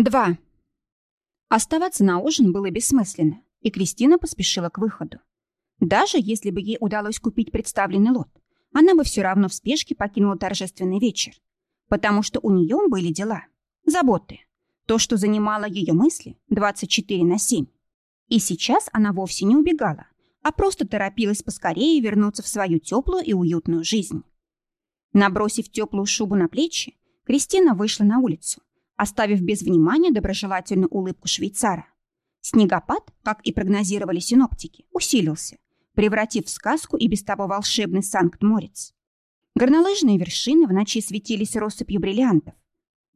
2. Оставаться на ужин было бессмысленно, и Кристина поспешила к выходу. Даже если бы ей удалось купить представленный лот, она бы все равно в спешке покинула торжественный вечер, потому что у нее были дела, заботы, то, что занимало ее мысли 24 на 7. И сейчас она вовсе не убегала, а просто торопилась поскорее вернуться в свою теплую и уютную жизнь. Набросив теплую шубу на плечи, Кристина вышла на улицу оставив без внимания доброжелательную улыбку швейцара. Снегопад, как и прогнозировали синоптики, усилился, превратив в сказку и без того волшебный Санкт-Морец. Горнолыжные вершины в ночи светились россыпью бриллиантов.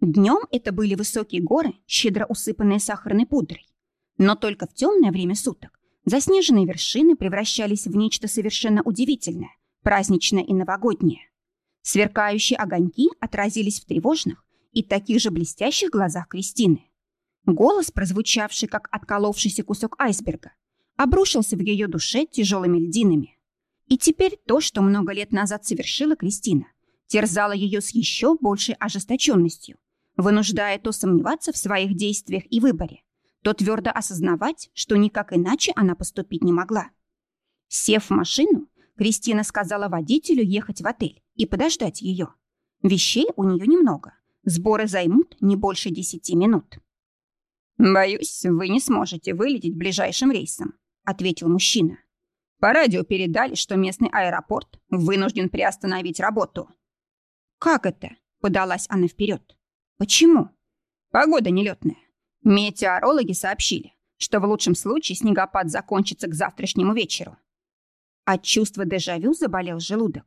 Днем это были высокие горы, щедро усыпанные сахарной пудрой. Но только в темное время суток заснеженные вершины превращались в нечто совершенно удивительное, праздничное и новогоднее. Сверкающие огоньки отразились в тревожных, и таких же блестящих глазах Кристины. Голос, прозвучавший как отколовшийся кусок айсберга, обрушился в ее душе тяжелыми льдинами. И теперь то, что много лет назад совершила Кристина, терзало ее с еще большей ожесточенностью, вынуждая то сомневаться в своих действиях и выборе, то твердо осознавать, что никак иначе она поступить не могла. Сев в машину, Кристина сказала водителю ехать в отель и подождать ее. Вещей у нее немного, Сборы займут не больше десяти минут. «Боюсь, вы не сможете вылететь ближайшим рейсом», — ответил мужчина. «По радио передали, что местный аэропорт вынужден приостановить работу». «Как это?» — подалась она вперед. «Почему?» «Погода нелетная. Метеорологи сообщили, что в лучшем случае снегопад закончится к завтрашнему вечеру». От чувства дежавю заболел желудок.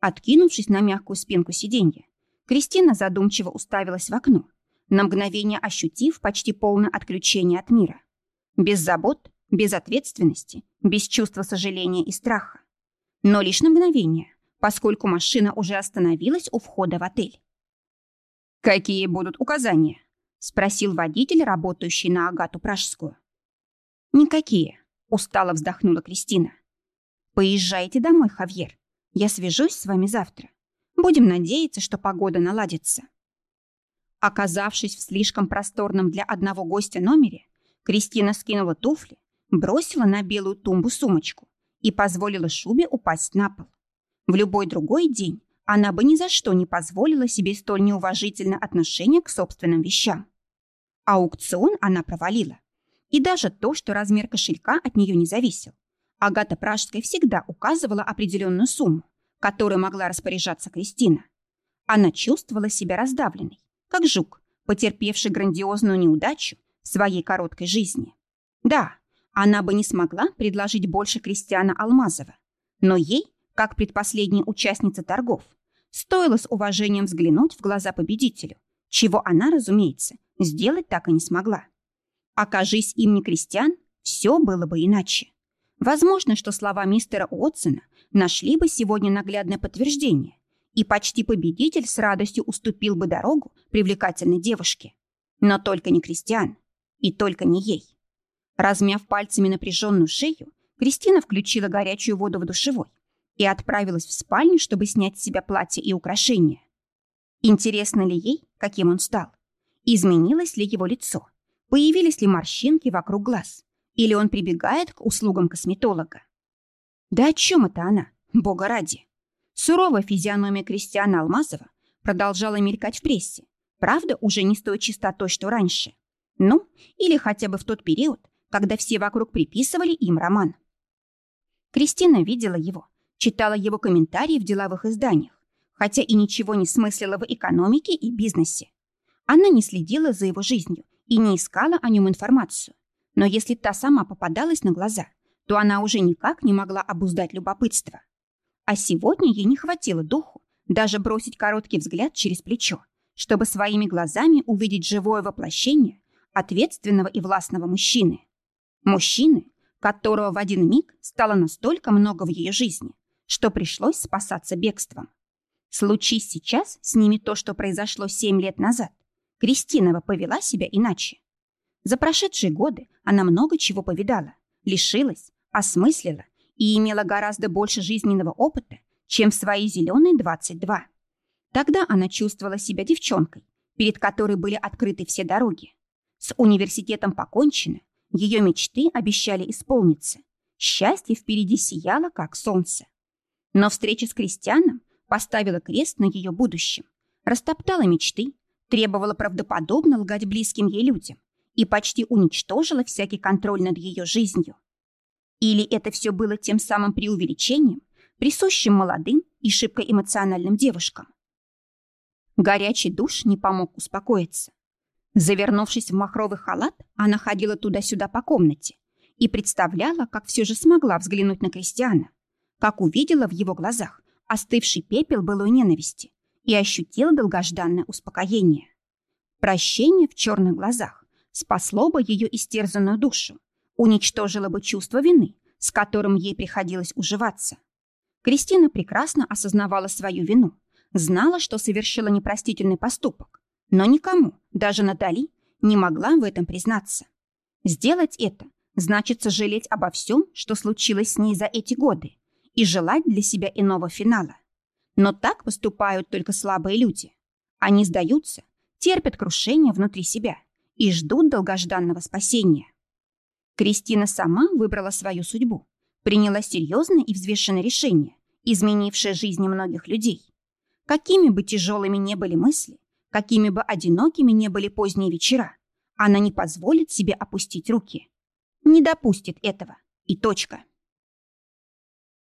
Откинувшись на мягкую спинку сиденья, Кристина задумчиво уставилась в окно, на мгновение ощутив почти полное отключение от мира. Без забот, без ответственности, без чувства сожаления и страха. Но лишь на мгновение, поскольку машина уже остановилась у входа в отель. «Какие будут указания?» — спросил водитель, работающий на Агату Пражскую. «Никакие», — устало вздохнула Кристина. «Поезжайте домой, Хавьер. Я свяжусь с вами завтра. Будем надеяться, что погода наладится. Оказавшись в слишком просторном для одного гостя номере, Кристина скинула туфли, бросила на белую тумбу сумочку и позволила шубе упасть на пол. В любой другой день она бы ни за что не позволила себе столь неуважительное отношение к собственным вещам. Аукцион она провалила. И даже то, что размер кошелька от нее не зависел. Агата Пражская всегда указывала определенную сумму, которой могла распоряжаться Кристина. Она чувствовала себя раздавленной, как жук, потерпевший грандиозную неудачу в своей короткой жизни. Да, она бы не смогла предложить больше Кристиана Алмазова, но ей, как предпоследней участнице торгов, стоило с уважением взглянуть в глаза победителю, чего она, разумеется, сделать так и не смогла. Окажись им не Кристиан, все было бы иначе. Возможно, что слова мистера Уотсона нашли бы сегодня наглядное подтверждение, и почти победитель с радостью уступил бы дорогу привлекательной девушке. Но только не Кристиан, и только не ей. Размяв пальцами напряженную шею, Кристина включила горячую воду в душевой и отправилась в спальню, чтобы снять с себя платье и украшения. Интересно ли ей, каким он стал? Изменилось ли его лицо? Появились ли морщинки вокруг глаз? Или он прибегает к услугам косметолога? Да о чем это она, бога ради? Суровая физиономия Кристиана Алмазова продолжала мелькать в прессе. Правда, уже не с той чистотой, что раньше. Ну, или хотя бы в тот период, когда все вокруг приписывали им роман. Кристина видела его, читала его комментарии в деловых изданиях, хотя и ничего не смыслила в экономике и бизнесе. Она не следила за его жизнью и не искала о нем информацию. Но если та сама попадалась на глаза, то она уже никак не могла обуздать любопытство. А сегодня ей не хватило духу даже бросить короткий взгляд через плечо, чтобы своими глазами увидеть живое воплощение ответственного и властного мужчины. Мужчины, которого в один миг стало настолько много в ее жизни, что пришлось спасаться бегством. Случись сейчас с ними то, что произошло семь лет назад, Кристинова повела себя иначе. За прошедшие годы она много чего повидала, лишилась, осмыслила и имела гораздо больше жизненного опыта, чем в свои зеленые 22. Тогда она чувствовала себя девчонкой, перед которой были открыты все дороги. С университетом покончено, ее мечты обещали исполниться. Счастье впереди сияло, как солнце. Но встреча с крестьяном поставила крест на ее будущем, растоптала мечты, требовала правдоподобно лгать близким ей людям и почти уничтожила всякий контроль над ее жизнью. Или это все было тем самым преувеличением, присущим молодым и шибко эмоциональным девушкам? Горячий душ не помог успокоиться. Завернувшись в махровый халат, она ходила туда-сюда по комнате и представляла, как все же смогла взглянуть на Кристиана, как увидела в его глазах остывший пепел былой ненависти и ощутила долгожданное успокоение. Прощение в черных глазах спасло бы ее истерзанную душу, уничтожило бы чувство вины, с которым ей приходилось уживаться. Кристина прекрасно осознавала свою вину, знала, что совершила непростительный поступок, но никому, даже Натали, не могла в этом признаться. Сделать это значит сожалеть обо всем, что случилось с ней за эти годы, и желать для себя иного финала. Но так поступают только слабые люди. Они сдаются, терпят крушение внутри себя и ждут долгожданного спасения. Кристина сама выбрала свою судьбу, приняла серьезное и взвешенное решение, изменившее жизни многих людей. Какими бы тяжелыми не были мысли, Какими бы одинокими не были поздние вечера, она не позволит себе опустить руки. Не допустит этого. И точка.